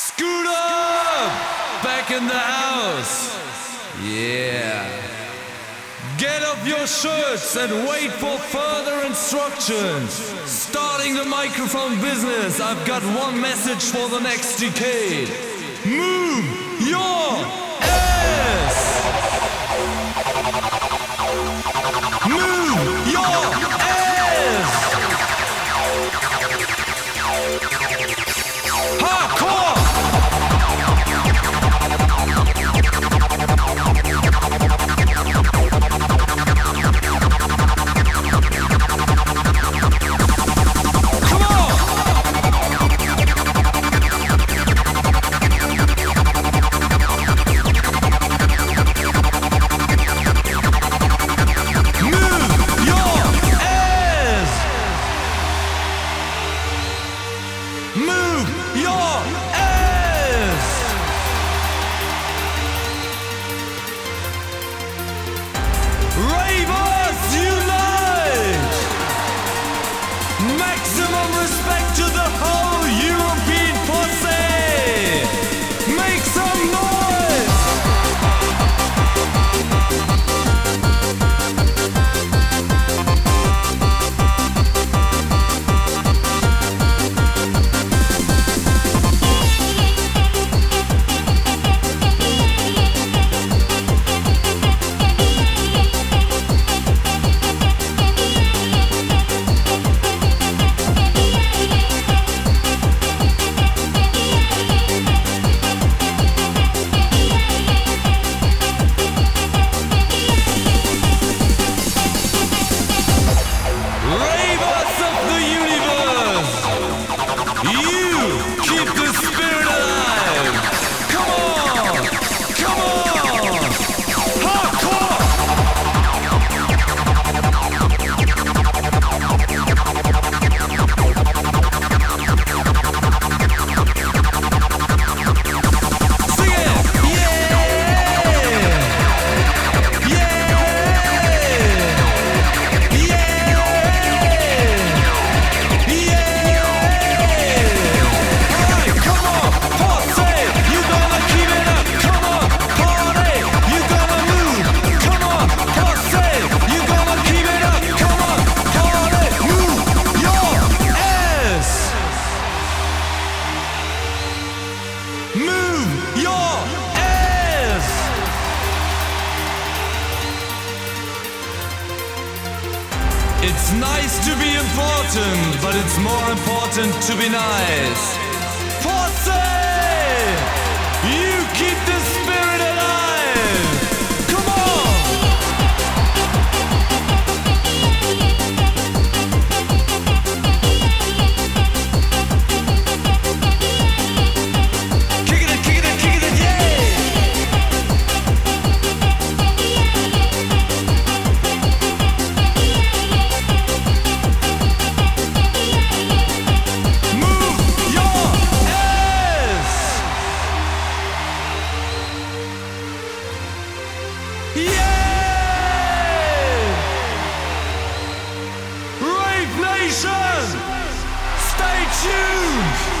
Scooter! Back in the house! Yeah. Get off your shirts and wait for further instructions. Starting the microphone business, I've got one message for the next decade. Move your your ass! Ravers unite! Maximum respect to the whole European It's nice to be important, but it's more important to be nice. Posse! You Nation! Stay tuned!